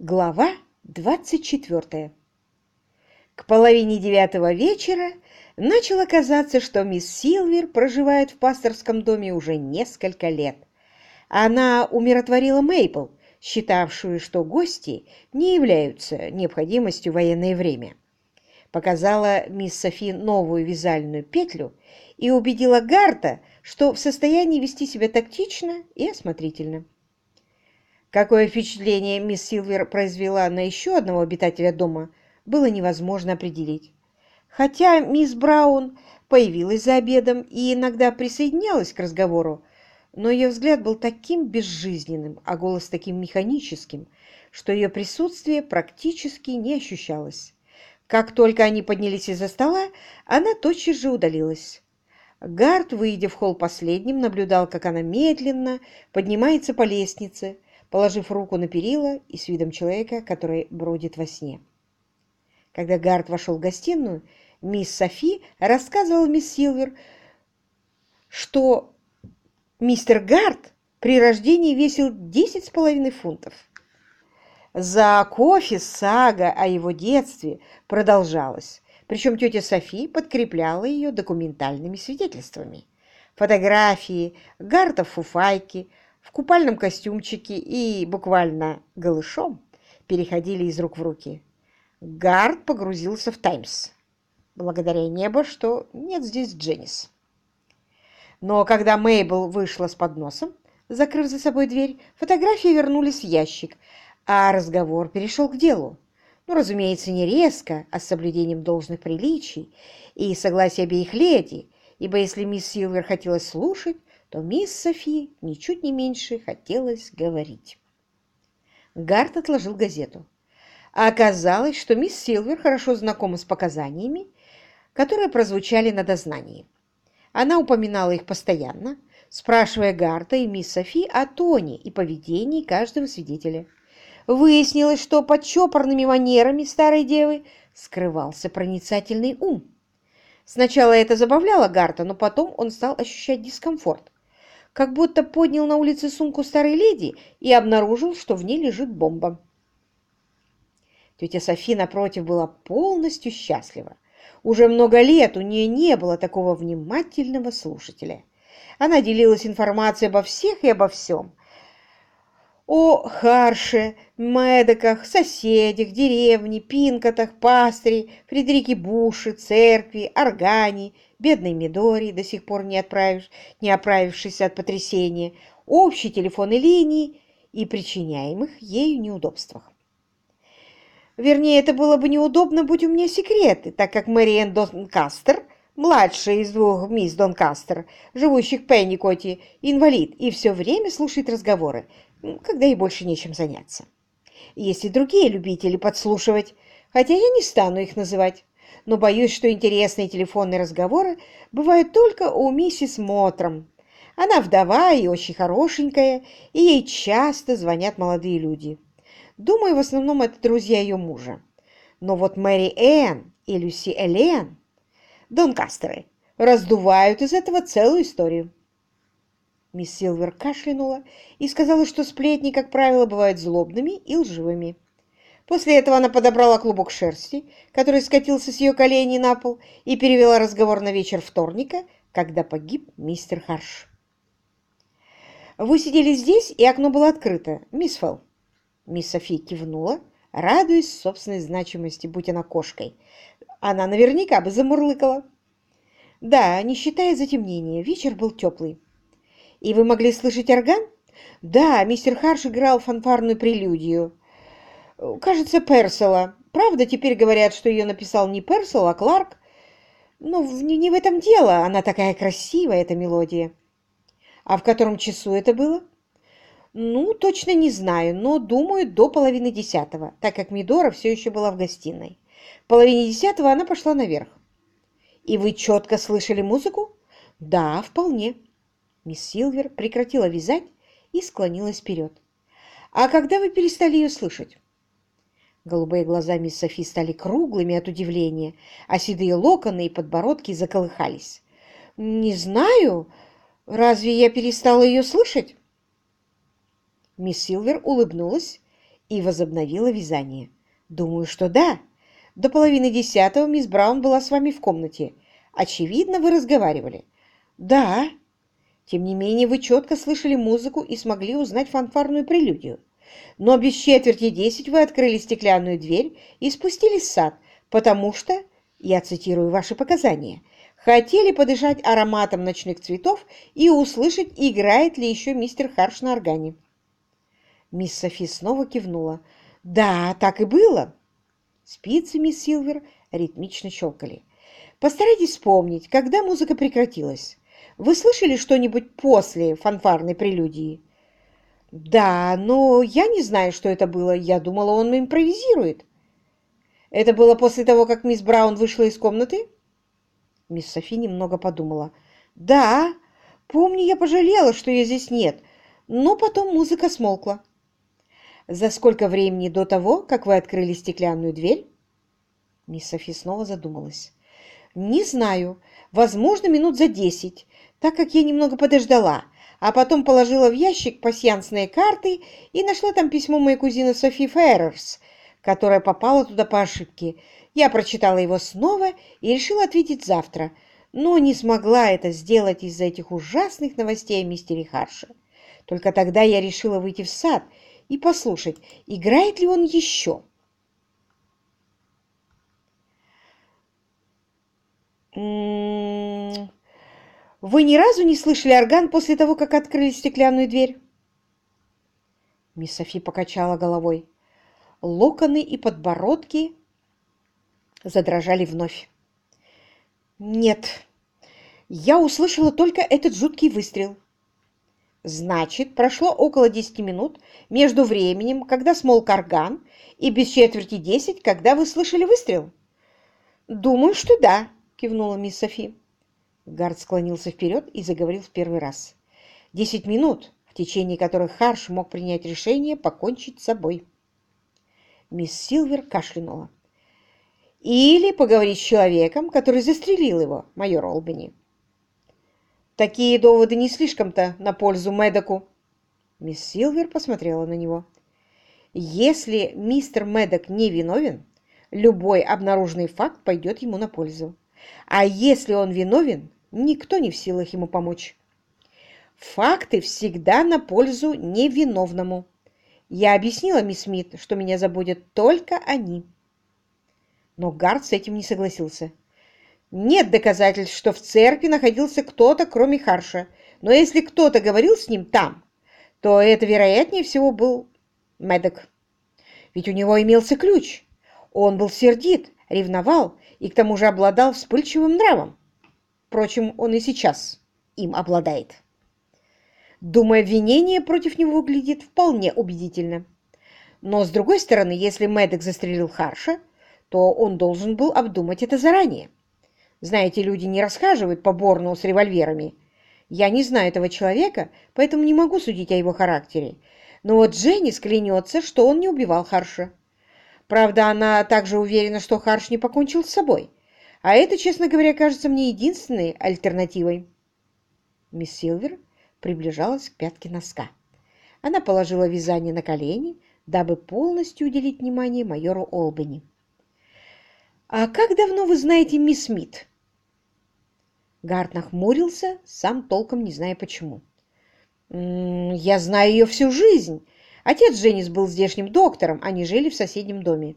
Глава 24. К половине девятого вечера начало казаться, что мисс Силвер проживает в пасторском доме уже несколько лет. Она умиротворила Мейпл, считавшую, что гости не являются необходимостью в военное время. Показала мисс Софи новую вязальную петлю и убедила Гарта, что в состоянии вести себя тактично и осмотрительно. Какое впечатление мисс Силвер произвела на еще одного обитателя дома, было невозможно определить. Хотя мисс Браун появилась за обедом и иногда присоединялась к разговору, но ее взгляд был таким безжизненным, а голос таким механическим, что ее присутствие практически не ощущалось. Как только они поднялись из-за стола, она тотчас же удалилась. Гард, выйдя в холл последним, наблюдал, как она медленно поднимается по лестнице, положив руку на перила и с видом человека, который бродит во сне. Когда Гард вошел в гостиную, мисс Софи рассказывала мисс Силвер, что мистер Гард при рождении весил десять с половиной фунтов. За кофе сага о его детстве продолжалась, причем тетя Софи подкрепляла ее документальными свидетельствами. Фотографии Гарта в фуфайке, в купальном костюмчике и буквально голышом переходили из рук в руки. Гард погрузился в «Таймс», благодаря небу, что нет здесь Дженнис. Но когда Мейбл вышла с подносом, закрыв за собой дверь, фотографии вернулись в ящик, а разговор перешел к делу. Ну, разумеется, не резко, а с соблюдением должных приличий и согласия обеих леди, ибо если мисс Силвер хотела слушать, то мисс Софи ничуть не меньше хотелось говорить. Гарт отложил газету. А оказалось, что мисс Силвер хорошо знакома с показаниями, которые прозвучали на дознании. Она упоминала их постоянно, спрашивая Гарта и мисс Софи о тоне и поведении каждого свидетеля. Выяснилось, что под чопорными манерами старой девы скрывался проницательный ум. Сначала это забавляло Гарта, но потом он стал ощущать дискомфорт как будто поднял на улице сумку старой леди и обнаружил, что в ней лежит бомба. Тетя Софи, напротив, была полностью счастлива. Уже много лет у нее не было такого внимательного слушателя. Она делилась информацией обо всех и обо всем. О Харше, Медоках, соседях, деревне, Пинкотах, Пастыре, Фредерике Буше, церкви, Органе, бедной Мидори, до сих пор не, отправив, не оправившись от потрясения, общей телефонной линии и причиняемых ею неудобствах. Вернее, это было бы неудобно, будь у меня секреты, так как Мэриэн Донкастер, младшая из двух мисс Донкастер, живущих в Пенникоте, инвалид, и все время слушает разговоры, когда ей больше нечем заняться. Есть и другие любители подслушивать, хотя я не стану их называть но боюсь, что интересные телефонные разговоры бывают только у миссис Мотром. Она вдова и очень хорошенькая, и ей часто звонят молодые люди. Думаю, в основном это друзья ее мужа. Но вот Мэри Энн и Люси Элен, Донкастеры, раздувают из этого целую историю. Мисс Силвер кашлянула и сказала, что сплетни, как правило, бывают злобными и лживыми. После этого она подобрала клубок шерсти, который скатился с ее коленей на пол, и перевела разговор на вечер вторника, когда погиб мистер Харш. «Вы сидели здесь, и окно было открыто, мисс Фелл?» Мисс София кивнула, радуясь собственной значимости, будь она кошкой. Она наверняка бы замурлыкала. «Да, не считая затемнения, вечер был теплый». «И вы могли слышать орган?» «Да, мистер Харш играл фанфарную прелюдию». Кажется, Персела. Правда, теперь говорят, что ее написал не Персел, а Кларк. Но не в этом дело. Она такая красивая, эта мелодия. А в котором часу это было? Ну, точно не знаю, но, думаю, до половины десятого, так как Мидора все еще была в гостиной. В половине десятого она пошла наверх. И вы четко слышали музыку? Да, вполне. Мисс Силвер прекратила вязать и склонилась вперед. А когда вы перестали ее слышать? Голубые глаза мисс Софи стали круглыми от удивления, а седые локоны и подбородки заколыхались. «Не знаю. Разве я перестала ее слышать?» Мисс Силвер улыбнулась и возобновила вязание. «Думаю, что да. До половины десятого мисс Браун была с вами в комнате. Очевидно, вы разговаривали». «Да». «Тем не менее, вы четко слышали музыку и смогли узнать фанфарную прелюдию. Но без четверти десять вы открыли стеклянную дверь и спустились в сад, потому что, я цитирую ваши показания, хотели подышать ароматом ночных цветов и услышать, играет ли еще мистер Харш на органе. Мисс Софи снова кивнула. «Да, так и было!» Спицы мисс Силвер ритмично щелкали. «Постарайтесь вспомнить, когда музыка прекратилась. Вы слышали что-нибудь после фанфарной прелюдии?» «Да, но я не знаю, что это было. Я думала, он импровизирует». «Это было после того, как мисс Браун вышла из комнаты?» Мисс Софи немного подумала. «Да, помню, я пожалела, что ее здесь нет, но потом музыка смолкла». «За сколько времени до того, как вы открыли стеклянную дверь?» Мисс Софи снова задумалась. «Не знаю. Возможно, минут за десять, так как я немного подождала, а потом положила в ящик пасьянсные карты и нашла там письмо моей кузины Софи Феррерс, которая попала туда по ошибке. Я прочитала его снова и решила ответить завтра, но не смогла это сделать из-за этих ужасных новостей о мистере Харше. Только тогда я решила выйти в сад и послушать, играет ли он еще. М-м-м. Вы ни разу не слышали орган после того, как открыли стеклянную дверь? Мисс Софи покачала головой. Локоны и подбородки задрожали вновь. Нет, я услышала только этот жуткий выстрел. Значит, прошло около десяти минут между временем, когда смолк орган, и без четверти десять, когда вы слышали выстрел? Думаю, что да, кивнула мисс Софи. Гард склонился вперед и заговорил в первый раз. Десять минут, в течение которых Харш мог принять решение покончить с собой. Мисс Силвер кашлянула. Или поговорить с человеком, который застрелил его, майор Олбани. Такие доводы не слишком-то на пользу Медоку. Мисс Силвер посмотрела на него. Если мистер Медок не виновен, любой обнаруженный факт пойдет ему на пользу. А если он виновен, никто не в силах ему помочь. Факты всегда на пользу невиновному. Я объяснила мисс Смит, что меня заботят только они. Но Гард с этим не согласился. Нет доказательств, что в церкви находился кто-то, кроме Харша. Но если кто-то говорил с ним там, то это, вероятнее всего, был Медок. Ведь у него имелся ключ. Он был сердит, ревновал и к тому же обладал вспыльчивым нравом. Впрочем, он и сейчас им обладает. Думаю, обвинение против него выглядит вполне убедительно. Но, с другой стороны, если Медок застрелил Харша, то он должен был обдумать это заранее. Знаете, люди не расхаживают по Борну с револьверами. Я не знаю этого человека, поэтому не могу судить о его характере. Но вот Дженнис клянется, что он не убивал Харша. Правда, она также уверена, что Харш не покончил с собой. А это, честно говоря, кажется мне единственной альтернативой. Мисс Силвер приближалась к пятке носка. Она положила вязание на колени, дабы полностью уделить внимание майору Олбани. «А как давно вы знаете мисс Смит?» Гарт нахмурился, сам толком не зная почему. «Я знаю ее всю жизнь. Отец Дженнис был здешним доктором, они жили в соседнем доме».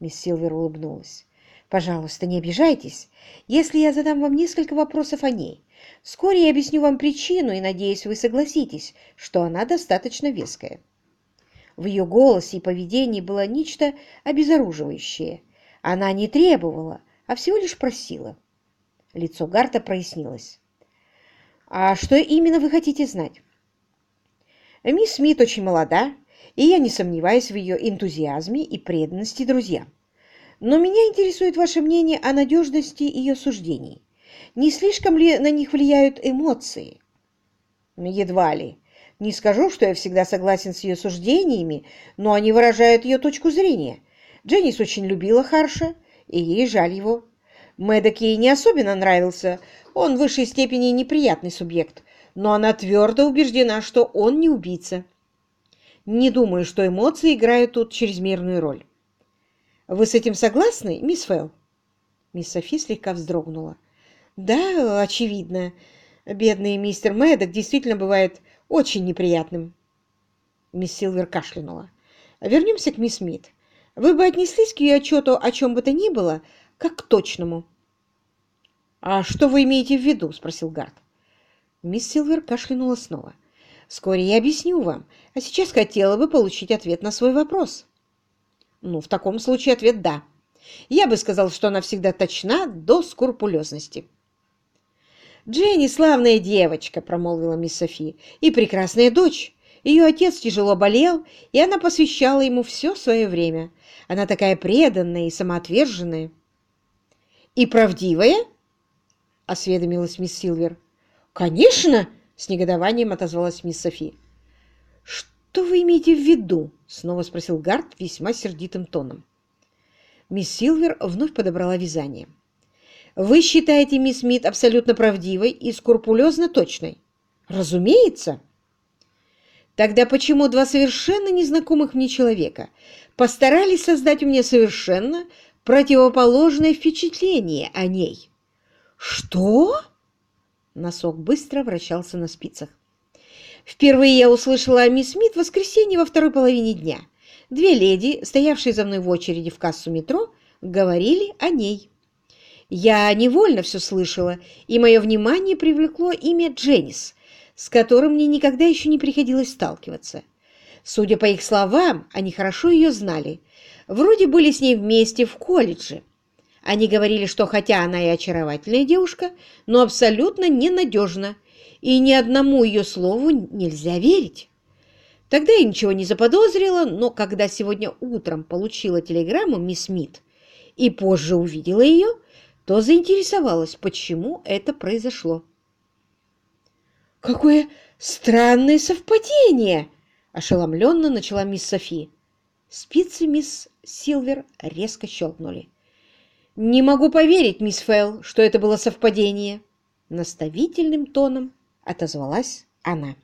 Мисс Силвер улыбнулась. «Пожалуйста, не обижайтесь, если я задам вам несколько вопросов о ней. Вскоре я объясню вам причину и, надеюсь, вы согласитесь, что она достаточно веская». В ее голосе и поведении было нечто обезоруживающее – она не требовала, а всего лишь просила. Лицо Гарта прояснилось. «А что именно вы хотите знать?» «Мисс Смит очень молода, и я не сомневаюсь в ее энтузиазме и преданности друзьям. Но меня интересует ваше мнение о надежности ее суждений. Не слишком ли на них влияют эмоции?» «Едва ли. Не скажу, что я всегда согласен с ее суждениями, но они выражают ее точку зрения» Дженнис очень любила Харша, и ей жаль его. Мэддок ей не особенно нравился, он в высшей степени неприятный субъект, но она твердо убеждена, что он не убийца. Не думаю, что эмоции играют тут чрезмерную роль. Вы с этим согласны, мисс Фелл? Мисс Софи слегка вздрогнула. Да, очевидно. Бедный мистер Мэддок действительно бывает очень неприятным. Мисс Силвер кашлянула. Вернемся к мисс Мид. Вы бы отнеслись к ее отчету о чем бы то ни было, как к точному. «А что вы имеете в виду?» — спросил Гард. Мисс Силвер кашлянула снова. «Вскоре я объясню вам, а сейчас хотела бы получить ответ на свой вопрос». «Ну, в таком случае ответ «да». Я бы сказал, что она всегда точна до скрупулезности». «Дженни славная девочка», — промолвила мисс Софи, — «и прекрасная дочь. Ее отец тяжело болел, и она посвящала ему все свое время. Она такая преданная и самоотверженная». «И правдивая?» — осведомилась мисс Силвер. «Конечно!» — с негодованием отозвалась мисс Софи. «Что вы имеете в виду?» — снова спросил Гард весьма сердитым тоном. Мисс Силвер вновь подобрала вязание. «Вы считаете мисс Мит абсолютно правдивой и скрупулезно точной?» «Разумеется!» «Тогда почему два совершенно незнакомых мне человека постарались создать у меня совершенно противоположное впечатление о ней?» «Что?» Носок быстро вращался на спицах. Впервые я услышала о мисс Смит в воскресенье во второй половине дня. Две леди, стоявшие за мной в очереди в кассу метро, говорили о ней. Я невольно все слышала, и мое внимание привлекло имя Дженнис, с которым мне никогда еще не приходилось сталкиваться. Судя по их словам, они хорошо ее знали. Вроде были с ней вместе в колледже. Они говорили, что хотя она и очаровательная девушка, но абсолютно ненадежна, и ни одному ее слову нельзя верить. Тогда я ничего не заподозрила, но когда сегодня утром получила телеграмму мисс Смит и позже увидела ее, то заинтересовалась, почему это произошло. «Какое странное совпадение!» – ошеломленно начала мисс Софи. Спицы мисс Силвер резко щелкнули. «Не могу поверить, мисс Фелл, что это было совпадение!» Наставительным тоном отозвалась она.